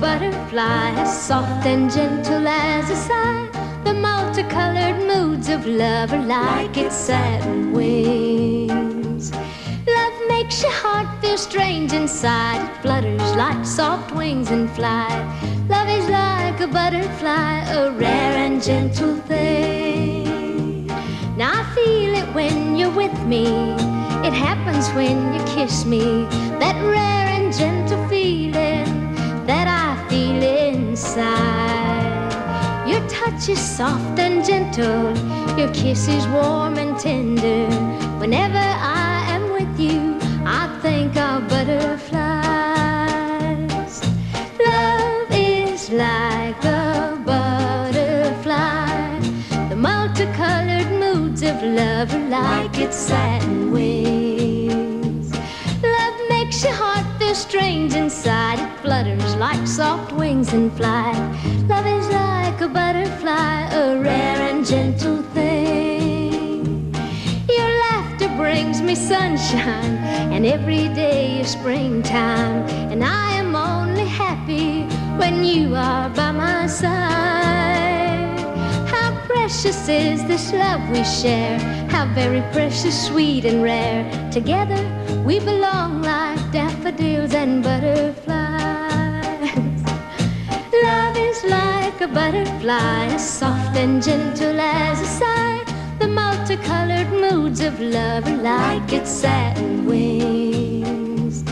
butterfly, soft and gentle as a sigh. The multicolored moods of love are like its satin wings. Love makes your heart feel strange inside. It flutters like soft wings in flight. Love is like a butterfly, a rare and gentle thing. Now I feel it when you're with me. It happens when you kiss me. That rare and gentle feeling touch is soft and gentle. Your kiss is warm and tender. Whenever I am with you, I think of butterflies. Love is like a butterfly. The multicolored moods of love are like its satin wings. Love makes your heart feel strange inside. It flutters like soft wings in flight. Love like a butterfly, a rare and gentle thing. Your laughter brings me sunshine, and every day is springtime. And I am only happy when you are by my side. How precious is this love we share? How very precious, sweet, and rare. Together we belong like daffodils and butterflies. A butterfly, as soft and gentle as a sigh. The multicolored moods of love are like its satin wings.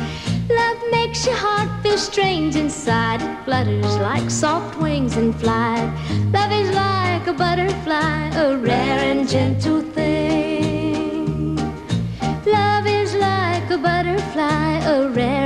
Love makes your heart feel strange inside. It flutters like soft wings in flight. Love is like a butterfly, a rare and gentle thing. Love is like a butterfly, a rare